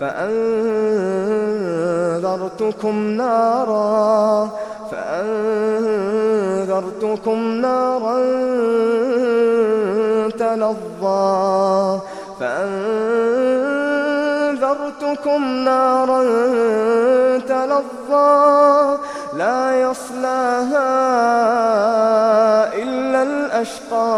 فأنذرتكم نارا فأنذرتكم نارا تلظى فأنذرتكم نارا تلظى لا يصلاها إلا الأشقى.